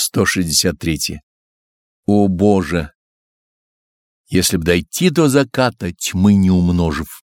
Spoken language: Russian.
163. О Боже! Если б дойти до заката, тьмы не умножив.